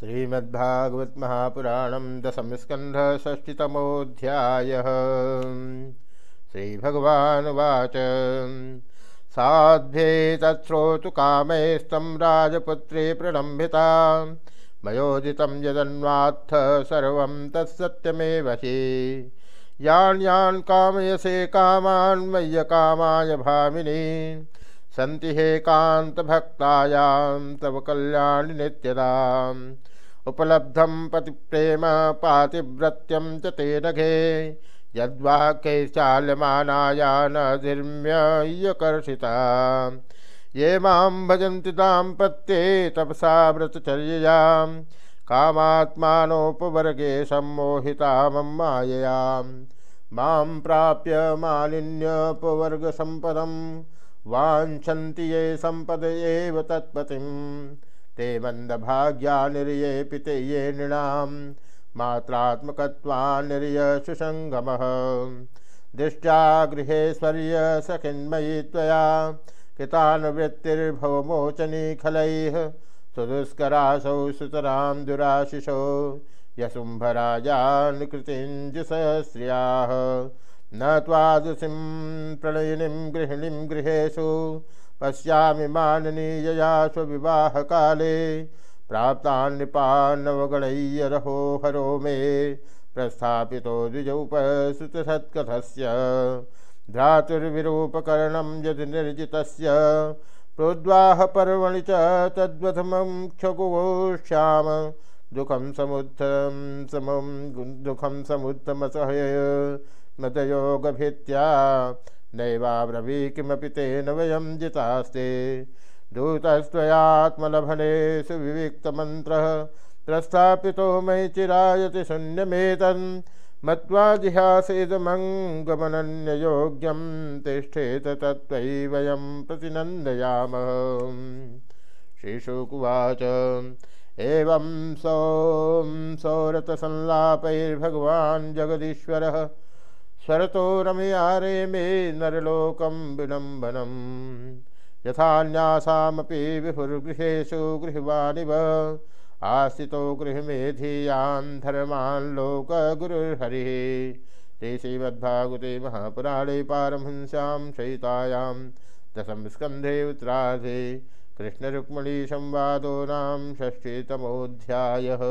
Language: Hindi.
श्रीमद्भागवत महापुराण दशम स्कंध षष्टितमोध्याय श्रीभगवानुवाच साध्ये तत्श्रोतु कामैस्तं राजपुत्रे प्रणम्भिता मयोदितं यदन्वात्थ सर्वं तत्सत्यमेव हि। यान् कामयसे कामान् मय्यकामाय भामिनी। सन्ति हे कान्तभक्तायां तव कल्याणि नित्यदाम् उपलब्धम पतिप्रेम पातिव्रत्यम च ते नघे यद्वाक्यैश्चाल्यमानाया न धीर्म्यकर्षिता ये माँ भजन्ति दाम्पत्ये तपसा व्रतचर्ययां कामात्मानोपवर्गे सम्मोहिता मम माययां माँ प्राप्य मालिन्यपवर्गसम्पदं वाञ्छन्ति ये सम्पद एव तत्पतिम्। ते मंदभाग्या निर्ये पिते ये नृणाम। मात्रात्मकत्वान्निर्य सुसङ्गमः दृष्ट्या गृहेश्वर्य सखिन्मयी त्वया। कृतानुवृत्तिर्भवमोचनी खलैः। सुदुष्करासौ सुतरां दुराशिषो। यसुम्भराजान् कृतिञ्जुसहस्र्याः न त्वादृशिं प्रणयिनीं गृहिणीं गृहेषु, पश्यामि माननीयया स्वविवाहकाले प्राप्तान् नृपान्नवगणय्यरहो हरो मे, प्रस्थापितो द्विजौपसुतसत्कथस्य, भ्रातुर्विरूपकरणं यदि निर्जितस्य, प्रोद्वाहपर्वणि च तद्वथमं क्षगुश्याम दुःखं समुत्थं समं दुःखं समुत्तमसहय मतयोगभित्या नैवाब्रवी किमपि तेन वयं जितास्ते। दूतस्त्वयात्मलभने सुविविक्तमन्त्रः प्रस्थापितो मयि चिरायति शून्यमेतन् मत्वा जिहासेदमङ्गमनन्ययोग्यं तिष्ठेत तत्त्वयि वयं प्रतिनन्दयामः। श्रीशुकुवाच, एवं सौं सौरतसंलापैर्भगवान् जगदीश्वरः स्वरतो रमयारे मे नरलोकं विडम्बनम् यथान्यासामपि विहुर्गृहेषु गृहवानिव आस्थितो गृहमेधीयान् धर्मान् लोकगुरुर्हरिः। ते श्रीमद्भागवते महापुराणे पारमहंस्यां सहितायां दशम स्कन्धे उत्तरार्धे कृष्णरुक्मणीसंवादो नाम षष्ठीतमोऽध्यायः